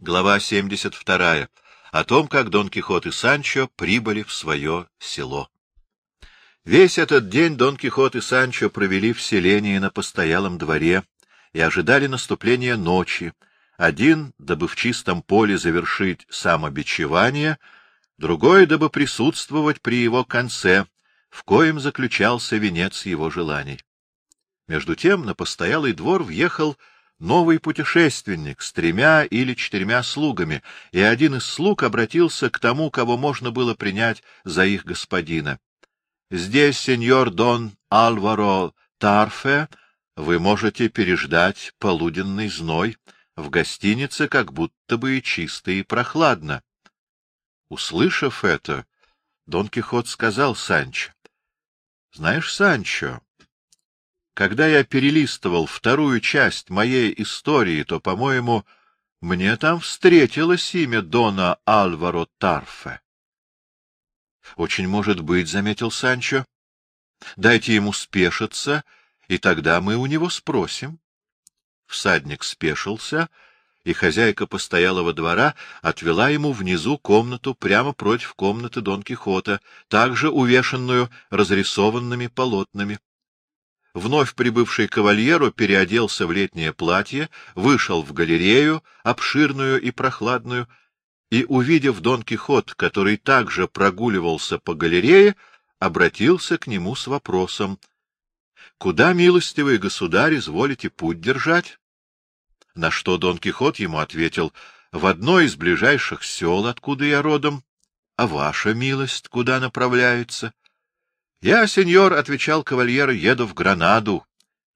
Глава 72. О том, как Дон Кихот и Санчо прибыли в свое село. Весь этот день Дон Кихот и Санчо провели в селении на постоялом дворе и ожидали наступления ночи, один, дабы в чистом поле завершить самобичевание, другой, дабы присутствовать при его конце, в коем заключался венец его желаний. Между тем на постоялый двор въехал новый путешественник с тремя или четырьмя слугами, и один из слуг обратился к тому, кого можно было принять за их господина. — Здесь, сеньор Дон Альваро Тарфе, вы можете переждать полуденный зной. В гостинице как будто бы и чисто, и прохладно. Услышав это, Дон Кихот сказал Санчо. — Знаешь, Санчо, когда я перелистывал вторую часть моей истории, то, по-моему, мне там встретилось имя Дона Альваро Тарфе. — Очень может быть, — заметил Санчо. — Дайте ему спешиться, и тогда мы у него спросим. Всадник спешился, и хозяйка постоялого двора отвела ему внизу комнату прямо против комнаты Дон Кихота, также увешанную разрисованными полотнами. Вновь прибывший кавальеру переоделся в летнее платье, вышел в галерею, обширную и прохладную, и, увидев Дон Кихот, который также прогуливался по галерее, обратился к нему с вопросом — Куда, милостивый государь, изволите путь держать? На что Дон Кихот ему ответил — В одно из ближайших сел, откуда я родом. А ваша милость куда направляется? —— Я, сеньор, — отвечал кавальер, — еду в Гранаду.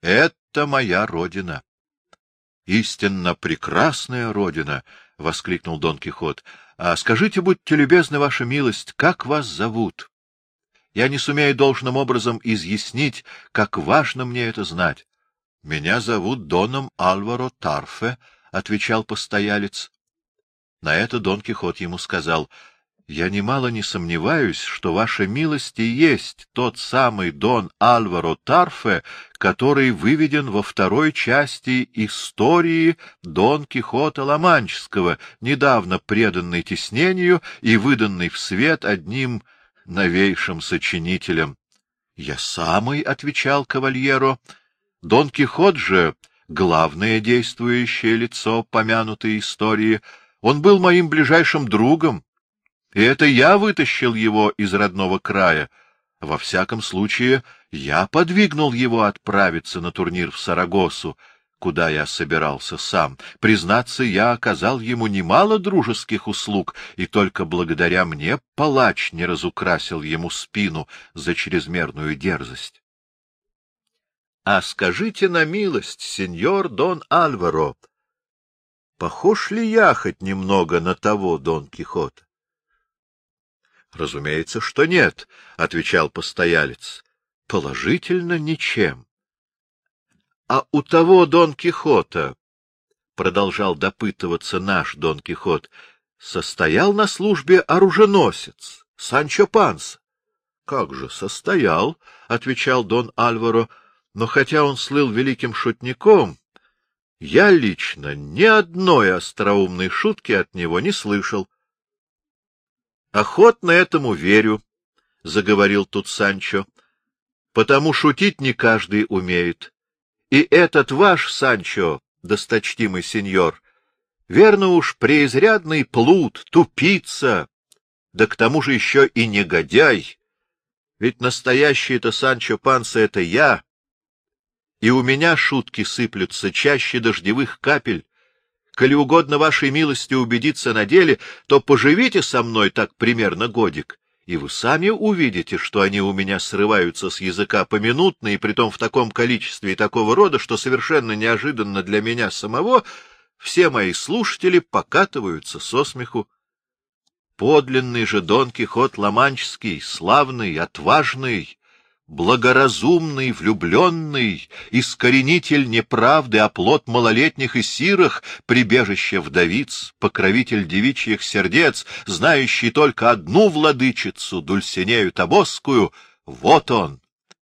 Это моя родина. — Истинно прекрасная родина! — воскликнул Дон Кихот. — А скажите, будьте любезны, ваша милость, как вас зовут? Я не сумею должным образом изъяснить, как важно мне это знать. — Меня зовут Доном Альваро Тарфе, — отвечал постоялец. На это Дон Кихот ему сказал — я немало не сомневаюсь, что ваша милость и есть тот самый Дон Альваро Тарфе, который выведен во второй части истории Дон Кихота Ламанческого, недавно преданной теснению и выданной в свет одним новейшим сочинителем. — Я самый, — отвечал кавальеро. — Дон Кихот же — главное действующее лицо помянутой истории. Он был моим ближайшим другом и это я вытащил его из родного края. Во всяком случае, я подвигнул его отправиться на турнир в Сарагосу, куда я собирался сам. Признаться, я оказал ему немало дружеских услуг, и только благодаря мне палач не разукрасил ему спину за чрезмерную дерзость. — А скажите на милость, сеньор Дон Альваро, похож ли я хоть немного на того Дон Кихота? — Разумеется, что нет, — отвечал постоялец. — Положительно ничем. — А у того Дон Кихота, — продолжал допытываться наш Дон Кихот, — состоял на службе оруженосец, Санчо Панс. — Как же состоял, — отвечал Дон Альваро, — но хотя он слыл великим шутником, я лично ни одной остроумной шутки от него не слышал. —— Охотно этому верю, — заговорил тут Санчо, — потому шутить не каждый умеет. И этот ваш, Санчо, досточтимый сеньор, верно уж преизрядный плут, тупица, да к тому же еще и негодяй. Ведь настоящий-то Санчо Панса — это я, и у меня шутки сыплются чаще дождевых капель, Коли угодно вашей милости убедиться на деле, то поживите со мной так примерно годик, и вы сами увидите, что они у меня срываются с языка поминутно, и притом в таком количестве и такого рода, что совершенно неожиданно для меня самого все мои слушатели покатываются со смеху. Подлинный же Дон Кихот Ломанческий, славный, отважный, благоразумный, влюбленный, искоренитель неправды, оплот малолетних и сирых, прибежище вдовиц, покровитель девичьих сердец, знающий только одну владычицу, Дульсинею Табосскую, вот он,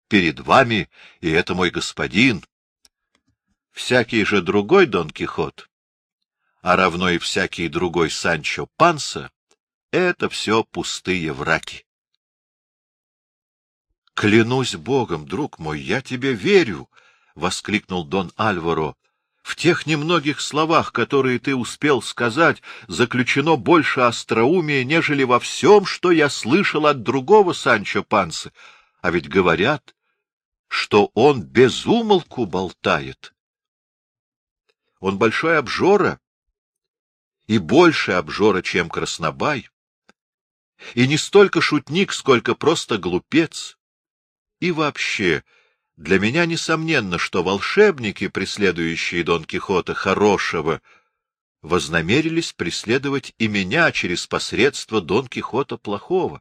перед вами, и это мой господин. Всякий же другой Дон Кихот а равно и всякий другой Санчо Панса, это все пустые враки. — Клянусь Богом, друг мой, я тебе верю! — воскликнул Дон Альваро. — В тех немногих словах, которые ты успел сказать, заключено больше остроумия, нежели во всем, что я слышал от другого Санчо Пансы. А ведь говорят, что он без умолку болтает. Он большой обжора, и больше обжора, чем краснобай, и не столько шутник, сколько просто глупец. И вообще, для меня несомненно, что волшебники, преследующие Дон Кихота хорошего, вознамерились преследовать и меня через посредство Дон Кихота плохого.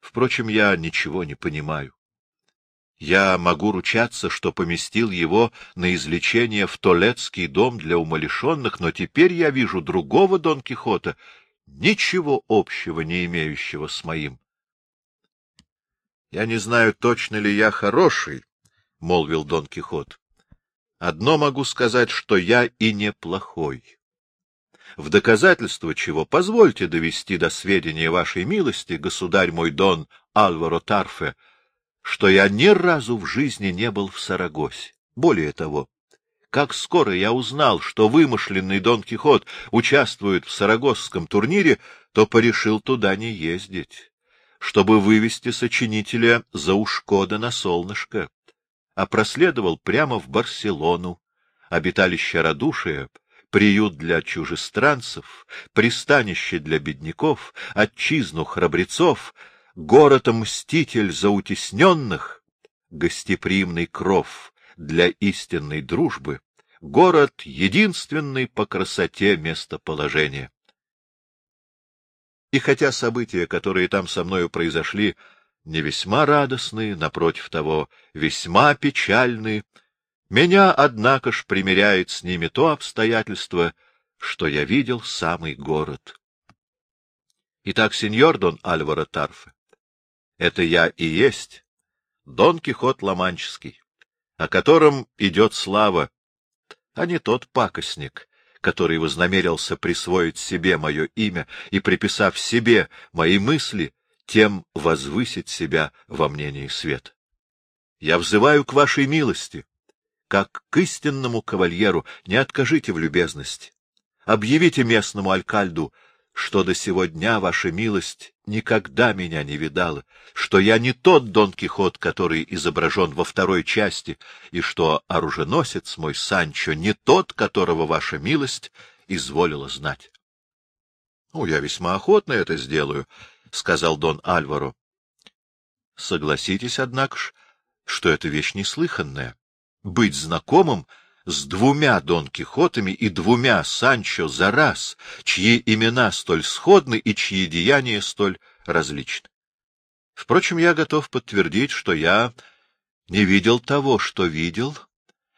Впрочем, я ничего не понимаю. Я могу ручаться, что поместил его на излечение в Толецкий дом для умалишенных, но теперь я вижу другого Дон Кихота, ничего общего не имеющего с моим. — Я не знаю, точно ли я хороший, — молвил Дон Кихот. — Одно могу сказать, что я и неплохой. В доказательство чего позвольте довести до сведения вашей милости, государь мой Дон Альваро Тарфе, — что я ни разу в жизни не был в Сарагосе. Более того, как скоро я узнал, что вымышленный Дон Кихот участвует в сарагосском турнире, то порешил туда не ездить, чтобы вывести сочинителя за ушко да на солнышко, а проследовал прямо в Барселону, обиталище радушия, приют для чужестранцев, пристанище для бедняков, отчизну храбрецов, город-мститель за утесненных, гостеприимный кров для истинной дружбы, город единственный по красоте местоположения. И хотя события, которые там со мною произошли, не весьма радостные, напротив того, весьма печальные, меня, однако ж, примиряет с ними то обстоятельство, что я видел самый город. Итак, сеньор Дон Альваро Тарфе, это я и есть Дон Кихот Ломанческий, о котором идет слава, а не тот пакостник, который вознамерился присвоить себе мое имя и, приписав себе мои мысли, тем возвысить себя во мнении света. Я взываю к вашей милости, как к истинному кавальеру, не откажите в любезности. Объявите местному алькальду, что до сего дня ваша милость никогда меня не видала, что я не тот Дон Кихот, который изображен во второй части, и что оруженосец мой Санчо не тот, которого ваша милость изволила знать. — Ну, я весьма охотно это сделаю, — сказал Дон Альваро. — Согласитесь, однако ж, что это вещь неслыханная. Быть знакомым с двумя Дон Кихотами и двумя Санчо за раз, чьи имена столь сходны и чьи деяния столь различны. Впрочем, я готов подтвердить, что я не видел того, что видел,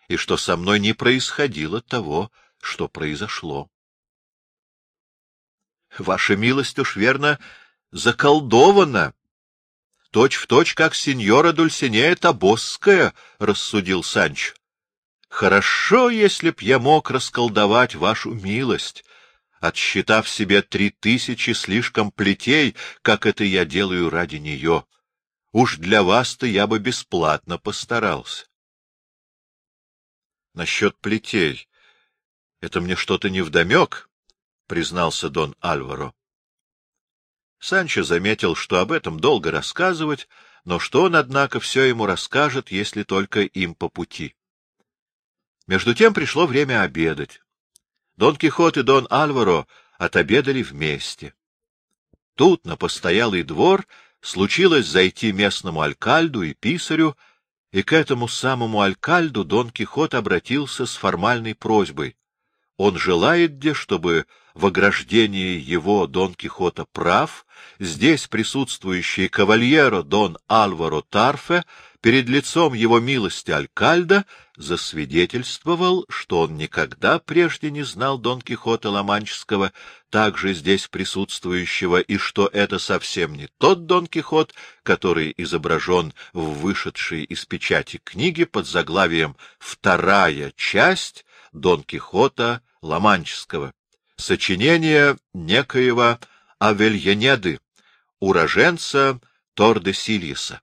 и что со мной не происходило того, что произошло. Ваша милость уж верно заколдована, точь в точь, как сеньора Дульсинея Табосская, — рассудил Санч. Хорошо, если б я мог расколдовать вашу милость, отсчитав себе три тысячи слишком плетей, как это я делаю ради нее. Уж для вас-то я бы бесплатно постарался. Насчет плетей. Это мне что-то невдомек, — признался Дон Альваро. Санчо заметил, что об этом долго рассказывать, но что он, однако, все ему расскажет, если только им по пути. Между тем пришло время обедать. Дон Кихот и Дон Альваро отобедали вместе. Тут, на постоялый двор, случилось зайти местному алькальду и писарю, и к этому самому алькальду Дон Кихот обратился с формальной просьбой. Он желает, где, чтобы в ограждении его Дон Кихота прав, здесь присутствующий кавальеро Дон Альваро Тарфе перед лицом его милости Алькальда засвидетельствовал, что он никогда прежде не знал Дон Кихота Ломанческого, также здесь присутствующего, и что это совсем не тот Дон Кихот, который изображен в вышедшей из печати книге под заглавием «Вторая часть Дон Кихота Ломанческого», сочинение некоего Авельянеды, уроженца Тордесильеса.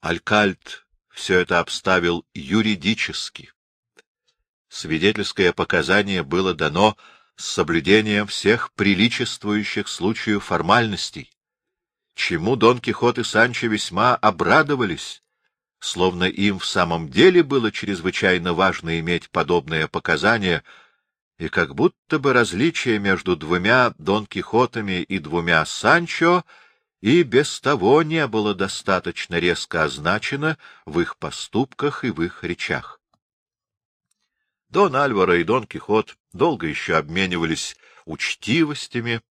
Алькальт все это обставил юридически. Свидетельское показание было дано с соблюдением всех приличествующих случаю формальностей, чему Дон Кихот и Санчо весьма обрадовались, словно им в самом деле было чрезвычайно важно иметь подобное показание, и как будто бы различие между двумя Дон Кихотами и двумя Санчо и без того не было достаточно резко означено в их поступках и в их речах. Дон Альваро и Дон Кихот долго еще обменивались учтивостями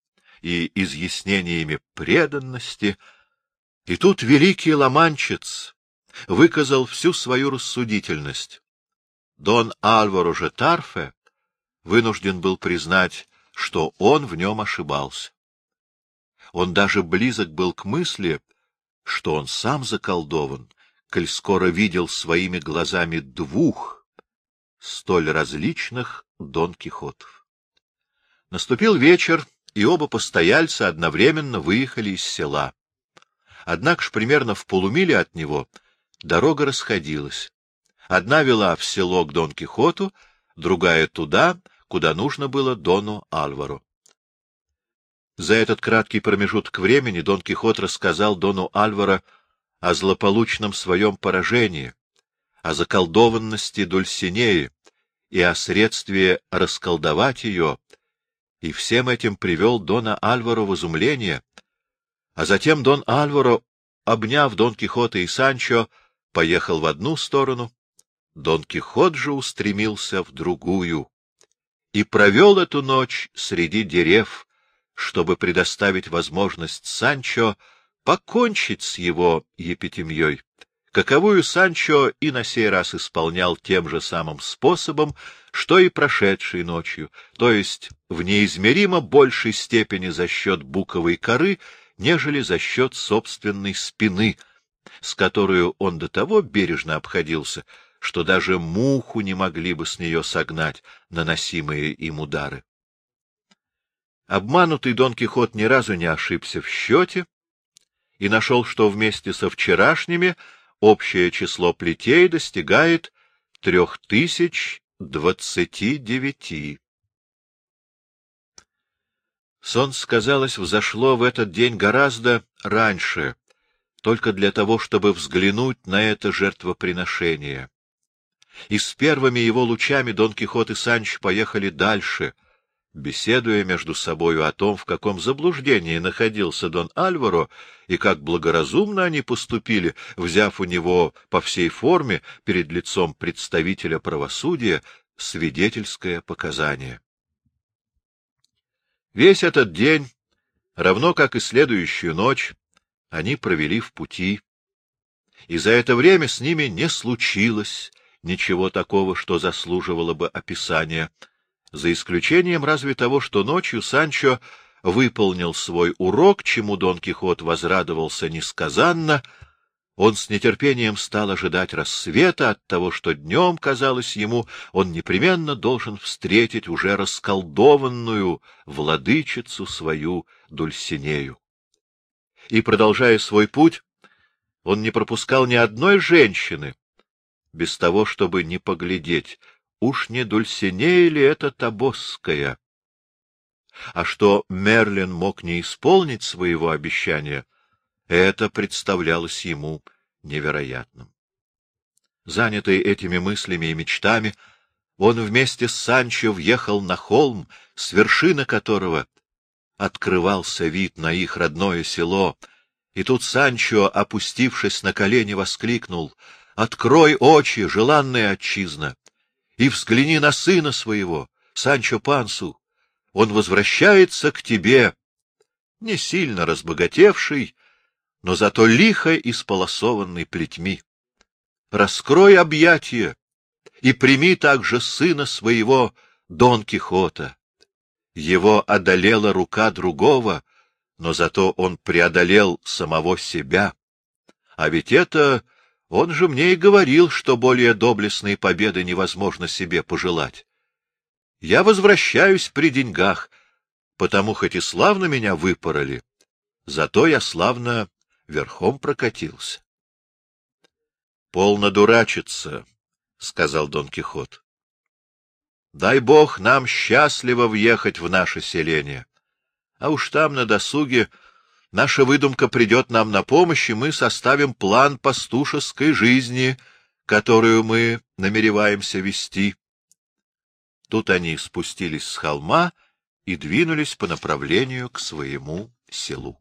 и изъяснениями преданности, и тут великий ломанчец выказал всю свою рассудительность. Дон Альваро же Тарфе вынужден был признать, что он в нем ошибался. Он даже близок был к мысли, что он сам заколдован, коль скоро видел своими глазами двух столь различных Дон Кихотов. Наступил вечер, и оба постояльца одновременно выехали из села. Однако ж примерно в полумиле от него дорога расходилась. Одна вела в село к Дон Кихоту, другая туда, куда нужно было Дону Альвару. За этот краткий промежуток времени Дон Кихот рассказал Дону Альваро о злополучном своем поражении, о заколдованности Дульсинеи и о средстве расколдовать ее, и всем этим привел Дона Альваро в изумление, а затем Дон Альваро, обняв Дон Кихота и Санчо, поехал в одну сторону, Дон Кихот же устремился в другую и провел эту ночь среди дерев, чтобы предоставить возможность Санчо покончить с его епитемьей, каковую Санчо и на сей раз исполнял тем же самым способом, что и прошедшей ночью, то есть в неизмеримо большей степени за счет буковой коры, нежели за счет собственной спины, с которой он до того бережно обходился, что даже муху не могли бы с нее согнать наносимые им удары. Обманутый Дон Кихот ни разу не ошибся в счете и нашел, что вместе со вчерашними общее число плетей достигает трех тысяч двадцати девяти. Солнце, казалось, взошло в этот день гораздо раньше, только для того, чтобы взглянуть на это жертвоприношение. И с первыми его лучами Дон Кихот и Санч поехали дальше — беседуя между собою о том, в каком заблуждении находился Дон Альваро и как благоразумно они поступили, взяв у него по всей форме перед лицом представителя правосудия свидетельское показание. Весь этот день, равно как и следующую ночь, они провели в пути, и за это время с ними не случилось ничего такого, что заслуживало бы описания — за исключением разве того, что ночью Санчо выполнил свой урок, чему Дон Кихот возрадовался несказанно, он с нетерпением стал ожидать рассвета от того, что днем, казалось ему, он непременно должен встретить уже расколдованную владычицу свою Дульсинею. И, продолжая свой путь, он не пропускал ни одной женщины, без того, чтобы не поглядеть, Уж не Дульсинея ли это Табосская? А что Мерлин мог не исполнить своего обещания, это представлялось ему невероятным. Занятый этими мыслями и мечтами, он вместе с Санчо въехал на холм, с вершины которого открывался вид на их родное село, и тут Санчо, опустившись на колени, воскликнул — Открой очи, желанная отчизна! И взгляни на сына своего, Санчо Пансу. Он возвращается к тебе, не сильно разбогатевший, но зато лихо исполосованный плетьми. Раскрой объятия и прими также сына своего Дон Кихота. Его одолела рука другого, но зато он преодолел самого себя. А ведь это он же мне и говорил, что более доблестной победы невозможно себе пожелать. Я возвращаюсь при деньгах, потому хоть и славно меня выпороли, зато я славно верхом прокатился. — Полно дурачиться, — сказал Дон Кихот. — Дай бог нам счастливо въехать в наше селение, а уж там на досуге наша выдумка придет нам на помощь, и мы составим план пастушеской жизни, которую мы намереваемся вести. Тут они спустились с холма и двинулись по направлению к своему селу.